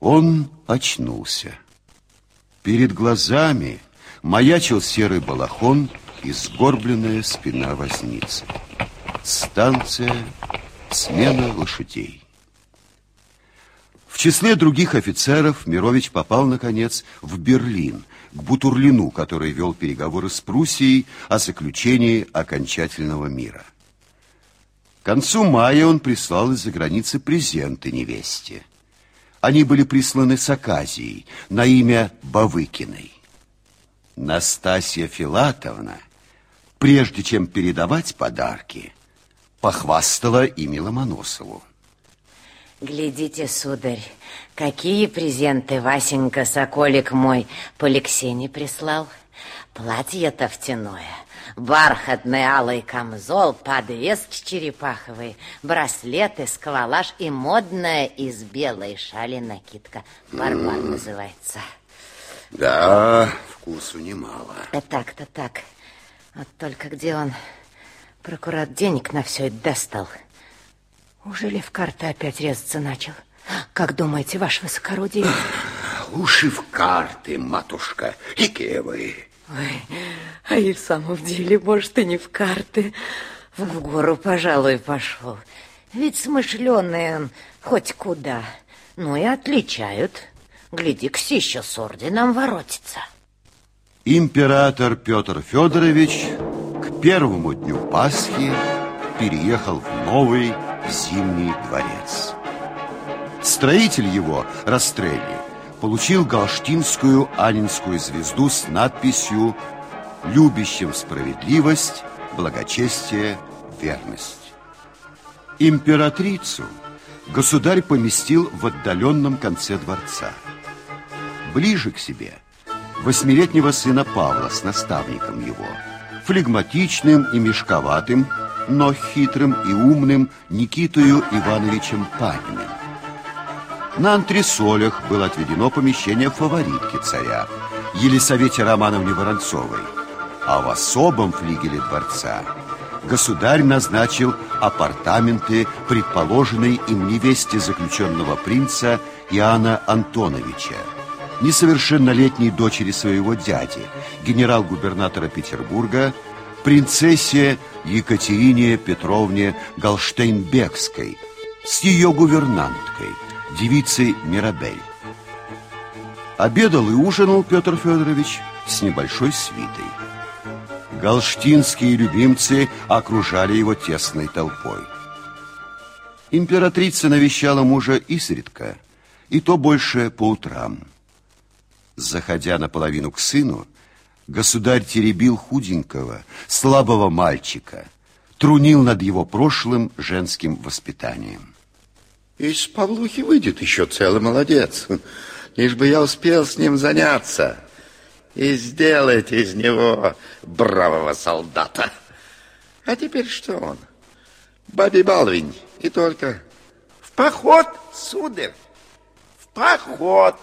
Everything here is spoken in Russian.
Он очнулся. Перед глазами маячил серый балахон и сгорбленная спина возницы. Станция «Смена лошадей». В числе других офицеров Мирович попал, наконец, в Берлин, к Бутурлину, который вел переговоры с Пруссией о заключении окончательного мира. К концу мая он прислал из-за границы презенты невесте. Они были присланы с Аказией на имя Бавыкиной. Настасья Филатовна, прежде чем передавать подарки, похвастала ими Ломоносову. Глядите, сударь, какие презенты Васенька Соколик мой по Алексене прислал. Платье тофтяное, бархатный алый камзол, подвес черепаховый, браслеты, сквалаш и модная из белой шали накидка. Барбар mm. называется. Да, вкусу немало. А так-то так. Вот только где он, прокурат, денег на все это достал? Уже ли в карты опять резаться начал? Как думаете, ваше высокородие? Лучше в карты, матушка. Какие вы? Ой, а и в самом деле, может, и не в карты. В гору, пожалуй, пошел. Ведь смышленый он хоть куда. Ну и отличают. Гляди-ка, еще с орденом воротится. Император Петр Федорович к первому дню Пасхи переехал в новый Зимний дворец. Строитель его, Растрелли, получил галштинскую анинскую звезду с надписью «Любящим справедливость, благочестие, верность». Императрицу государь поместил в отдаленном конце дворца. Ближе к себе восьмилетнего сына Павла с наставником его, флегматичным и мешковатым, но хитрым и умным Никитою Ивановичем Паниным. На антресолях было отведено помещение фаворитки царя, Елисавете Романовне Воронцовой, а в особом флигеле дворца государь назначил апартаменты предположенной им невесте заключенного принца Иоанна Антоновича, несовершеннолетней дочери своего дяди, генерал-губернатора Петербурга, принцессе Екатерине Петровне Галштейнбекской с ее гувернанткой, девицей Мирабель. Обедал и ужинал Петр Федорович с небольшой свитой. Галштинские любимцы окружали его тесной толпой. Императрица навещала мужа изредка, и то больше по утрам. Заходя наполовину к сыну, Государь теребил худенького, слабого мальчика, трунил над его прошлым женским воспитанием. Из Павлухи выйдет еще целый молодец. Лишь бы я успел с ним заняться и сделать из него бравого солдата. А теперь что он? Баби Балвинь и только в поход, сударь, в поход.